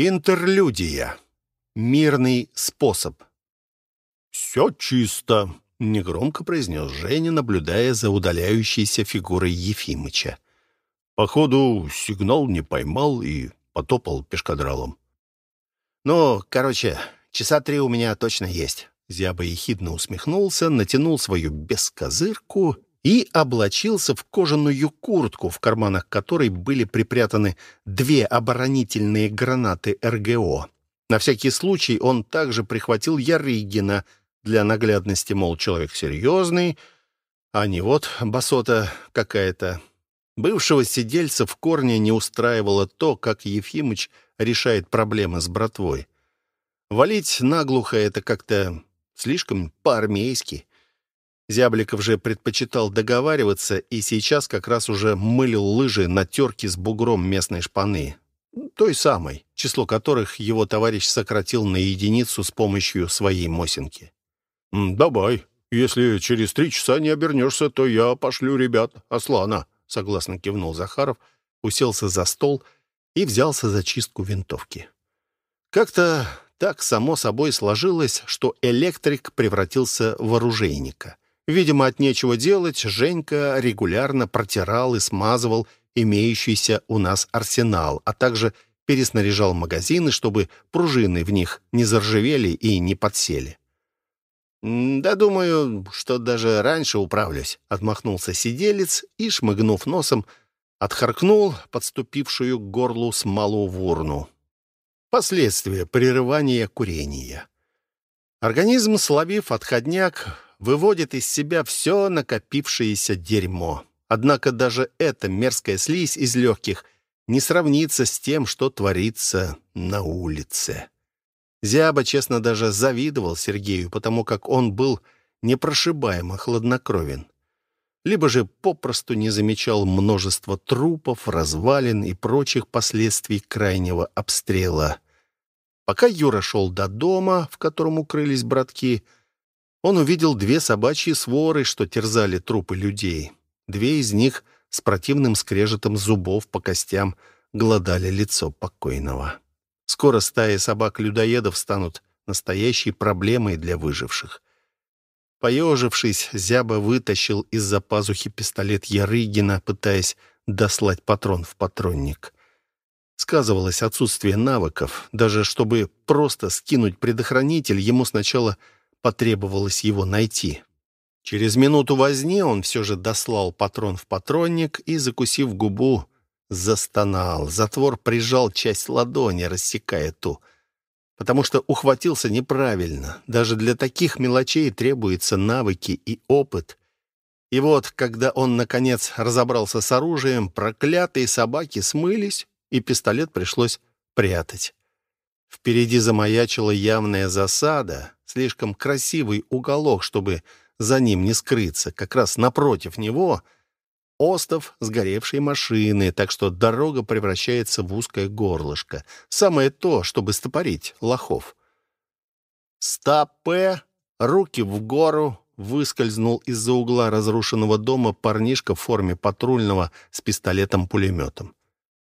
Интерлюдия. Мирный способ. «Все чисто», — негромко произнес Женя, наблюдая за удаляющейся фигурой Ефимыча. Походу, сигнал не поймал и потопал пешкадралом. «Ну, короче, часа три у меня точно есть». Зяба ехидно усмехнулся, натянул свою бескозырку и облачился в кожаную куртку, в карманах которой были припрятаны две оборонительные гранаты РГО. На всякий случай он также прихватил Ярыгина для наглядности, мол, человек серьезный, а не вот басота какая-то. Бывшего сидельца в корне не устраивало то, как Ефимыч решает проблемы с братвой. Валить наглухо — это как-то слишком по-армейски. Зябликов же предпочитал договариваться и сейчас как раз уже мылил лыжи на терке с бугром местной шпаны. Той самой, число которых его товарищ сократил на единицу с помощью своей мосинки. «Давай. Если через три часа не обернешься, то я пошлю ребят Аслана», согласно кивнул Захаров, уселся за стол и взялся за чистку винтовки. Как-то так само собой сложилось, что электрик превратился в оружейника. Видимо, от нечего делать, Женька регулярно протирал и смазывал имеющийся у нас арсенал, а также переснаряжал магазины, чтобы пружины в них не заржавели и не подсели. «Да думаю, что даже раньше управлюсь», — отмахнулся сиделец и, шмыгнув носом, отхаркнул подступившую к горлу смолу в урну. Последствия прерывания курения. Организм, слабив отходняк, выводит из себя все накопившееся дерьмо. Однако даже эта мерзкая слизь из легких не сравнится с тем, что творится на улице. Зяба, честно, даже завидовал Сергею, потому как он был непрошибаемо хладнокровен. Либо же попросту не замечал множество трупов, развалин и прочих последствий крайнего обстрела. Пока Юра шел до дома, в котором укрылись братки, он увидел две собачьи своры, что терзали трупы людей. Две из них с противным скрежетом зубов по костям глодали лицо покойного. Скоро стаи собак-людоедов станут настоящей проблемой для выживших. Поежившись, Зяба вытащил из-за пазухи пистолет Ярыгина, пытаясь дослать патрон в патронник. Сказывалось отсутствие навыков. Даже чтобы просто скинуть предохранитель, ему сначала потребовалось его найти. Через минуту возни он все же дослал патрон в патронник и, закусив губу, Застонал. Затвор прижал часть ладони, рассекая ту. Потому что ухватился неправильно. Даже для таких мелочей требуются навыки и опыт. И вот, когда он, наконец, разобрался с оружием, проклятые собаки смылись, и пистолет пришлось прятать. Впереди замаячила явная засада, слишком красивый уголок, чтобы за ним не скрыться. Как раз напротив него — остов сгоревшей машины, так что дорога превращается в узкое горлышко. Самое то, чтобы стопорить лохов. «Стопе! Руки в гору!» выскользнул из-за угла разрушенного дома парнишка в форме патрульного с пистолетом-пулеметом.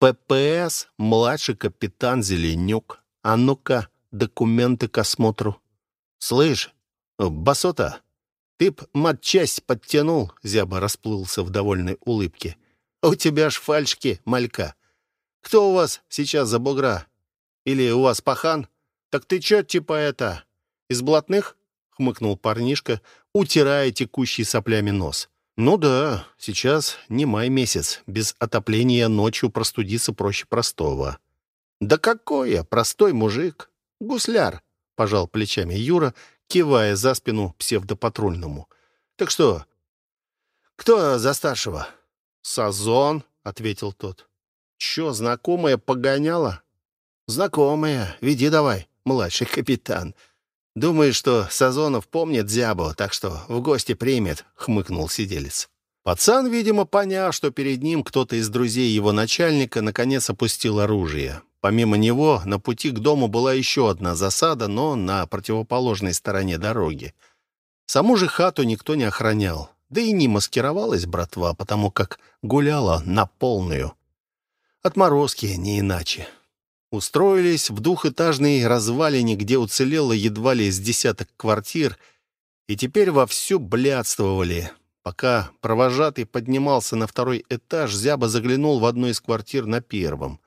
«ППС, младший капитан Зеленюк. А ну-ка, документы к осмотру». «Слышь, басота, «Ты б матчасть подтянул», — Зяба расплылся в довольной улыбке. «У тебя ж фальшки, малька. Кто у вас сейчас за бугра? Или у вас пахан? Так ты чё, типа это, из блатных?» — хмыкнул парнишка, утирая текущий соплями нос. «Ну да, сейчас не май месяц. Без отопления ночью простудиться проще простого». «Да какой я, простой мужик! Гусляр!» — пожал плечами Юра кивая за спину псевдопатрульному. «Так что, кто за старшего?» «Сазон», — ответил тот. «Чё, знакомая погоняла?» «Знакомая. Веди давай, младший капитан. Думаешь, что Сазонов помнит Зябу, так что в гости примет», — хмыкнул сиделец. Пацан, видимо, поняв, что перед ним кто-то из друзей его начальника, наконец опустил оружие. Помимо него, на пути к дому была еще одна засада, но на противоположной стороне дороги. Саму же хату никто не охранял. Да и не маскировалась братва, потому как гуляла на полную. Отморозки не иначе. устроились в двухэтажной развалине, где уцелело едва ли из десяток квартир, и теперь вовсю блядствовали. Пока провожатый поднимался на второй этаж, Зяба заглянул в одну из квартир на первом.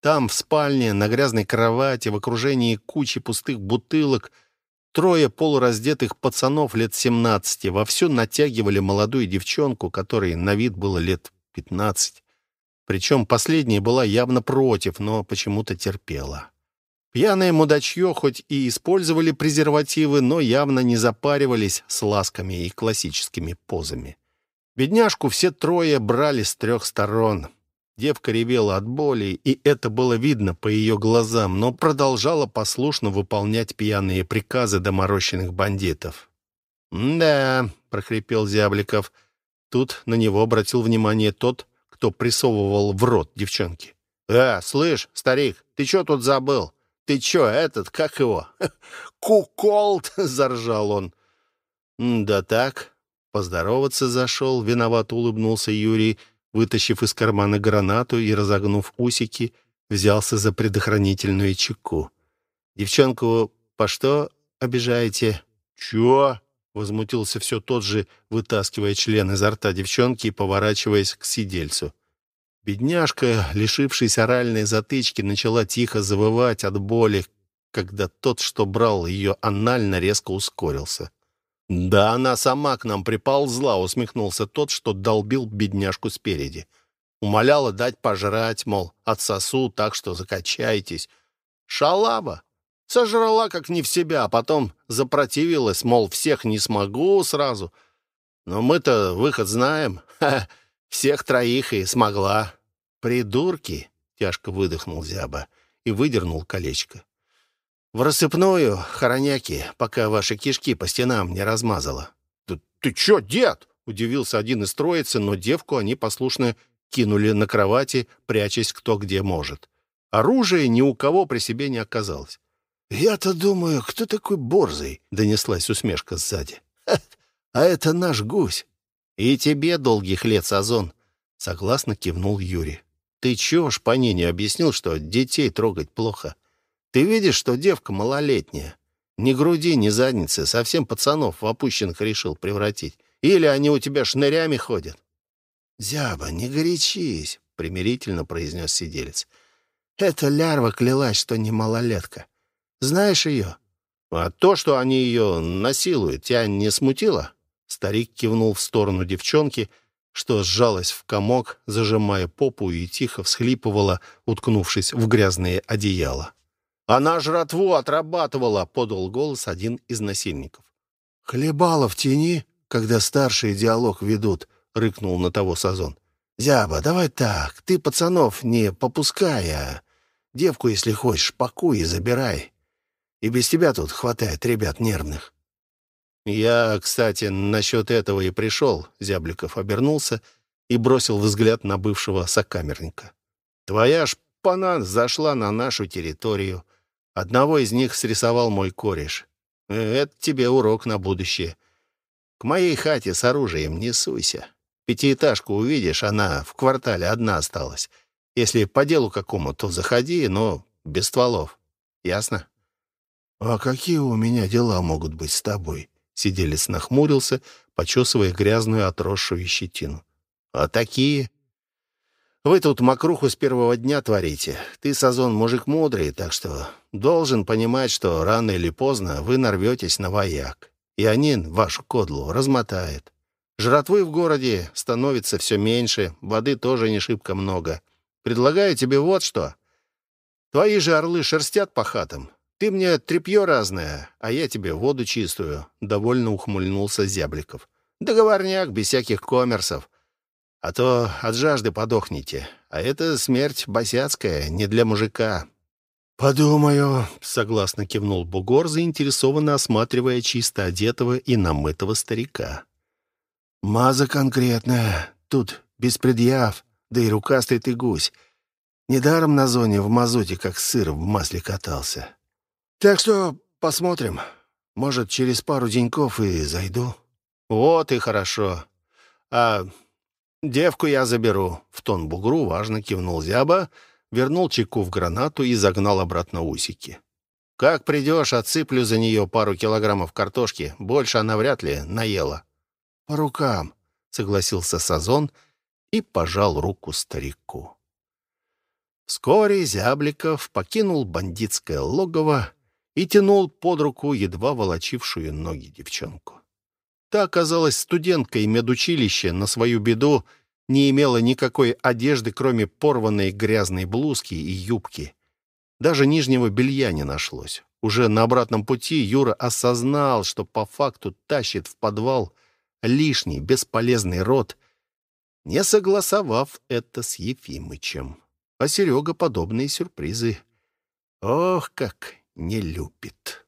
Там, в спальне, на грязной кровати, в окружении кучи пустых бутылок, трое полураздетых пацанов лет 17 вовсю натягивали молодую девчонку, которой на вид было лет 15. Причем последняя была явно против, но почему-то терпела. Пьяное мудачье хоть и использовали презервативы, но явно не запаривались с ласками и классическими позами. Бедняжку все трое брали с трех сторон. Девка ревела от боли, и это было видно по ее глазам, но продолжала послушно выполнять пьяные приказы доморощенных бандитов. «Да», — прохрипел Зябликов. Тут на него обратил внимание тот, кто присовывал в рот девчонки. «Э, слышь, старик, ты что тут забыл? Ты что, этот, как его?» «Куколд!» — заржал он. «Да так, поздороваться зашел», — виновато улыбнулся Юрий, вытащив из кармана гранату и, разогнув усики, взялся за предохранительную чеку. «Девчонку по что обижаете?» «Чё?» Возмутился все тот же, вытаскивая член изо рта девчонки и поворачиваясь к сидельцу. Бедняжка, лишившись оральной затычки, начала тихо завывать от боли, когда тот, что брал ее анально, резко ускорился. «Да она сама к нам приползла», — усмехнулся тот, что долбил бедняжку спереди. Умоляла дать пожрать, мол, отсосу, так что закачайтесь. «Шалава! Сожрала как не в себя, а потом запротивилась, мол, всех не смогу сразу. Но мы-то выход знаем. Ха, всех троих и смогла. Придурки, тяжко выдохнул Зяба и выдернул колечко. В рассыпную, хороняки, пока ваши кишки по стенам не размазала. «Ты, ты чё, дед?» — удивился один из троицы, но девку они послушно кинули на кровати, прячась кто где может. Оружия ни у кого при себе не оказалось. «Я-то думаю, кто такой борзый?» — донеслась усмешка сзади. «А это наш гусь». «И тебе долгих лет, Сазон», — согласно кивнул Юрий. «Ты чего ж по не объяснил, что детей трогать плохо? Ты видишь, что девка малолетняя. Ни груди, ни задницы, совсем пацанов в опущенных решил превратить. Или они у тебя шнырями ходят?» «Зяба, не горячись», — примирительно произнес сиделец. «Эта лярва клялась, что не малолетка. Знаешь ее?» «А то, что они ее насилуют, тебя не смутило?» Старик кивнул в сторону девчонки, что сжалась в комок, зажимая попу и тихо всхлипывала, уткнувшись в грязные одеяла. «Она жратву отрабатывала», — подал голос один из насильников. «Хлебала в тени, когда старшие диалог ведут», — рыкнул на того Сазон. «Зяба, давай так, ты пацанов не попускай, а девку, если хочешь, пакуй и забирай. И без тебя тут хватает ребят нервных». «Я, кстати, насчет этого и пришел», — Зябликов обернулся и бросил взгляд на бывшего сокамерника. «Твоя шпана зашла на нашу территорию. Одного из них срисовал мой кореш. Это тебе урок на будущее. К моей хате с оружием не суйся. Пятиэтажку увидишь, она в квартале одна осталась. Если по делу какому, то заходи, но без стволов. Ясно?» «А какие у меня дела могут быть с тобой?» Сиделец нахмурился, почесывая грязную отросшую щетину. «А такие?» «Вы тут мокруху с первого дня творите. Ты, Сазон, мужик мудрый, так что должен понимать, что рано или поздно вы нарветесь на вояк, и они вашу кодлу размотает. Жратвы в городе становится все меньше, воды тоже не шибко много. Предлагаю тебе вот что. Твои же орлы шерстят по хатам, «Ты мне тряпье разное, а я тебе воду чистую», — довольно ухмыльнулся Зябликов. «Договорняк, без всяких коммерсов. А то от жажды подохнете. А это смерть босяцкая, не для мужика». «Подумаю», — согласно кивнул Бугор, заинтересованно осматривая чисто одетого и намытого старика. «Маза конкретная. Тут без предъяв, да и рукастый ты гусь. Недаром на зоне в мазуте, как сыр в масле катался. Так что посмотрим. Может, через пару деньков и зайду. Вот и хорошо. А девку я заберу. В тон бугру важно кивнул Зяба, вернул чеку в гранату и загнал обратно усики. «Как придешь, отсыплю за нее пару килограммов картошки. Больше она вряд ли наела». «По рукам», — согласился Сазон и пожал руку старику. Вскоре Зябликов покинул бандитское логово и тянул под руку едва волочившую ноги девчонку. Та оказалась студенткой медучилища, на свою беду не имела никакой одежды, кроме порванной грязной блузки и юбки. Даже нижнего белья не нашлось. Уже на обратном пути Юра осознал, что по факту тащит в подвал лишний, бесполезный рот, не согласовав это с Ефимычем. А Серега подобные сюрпризы, ох, как не любит.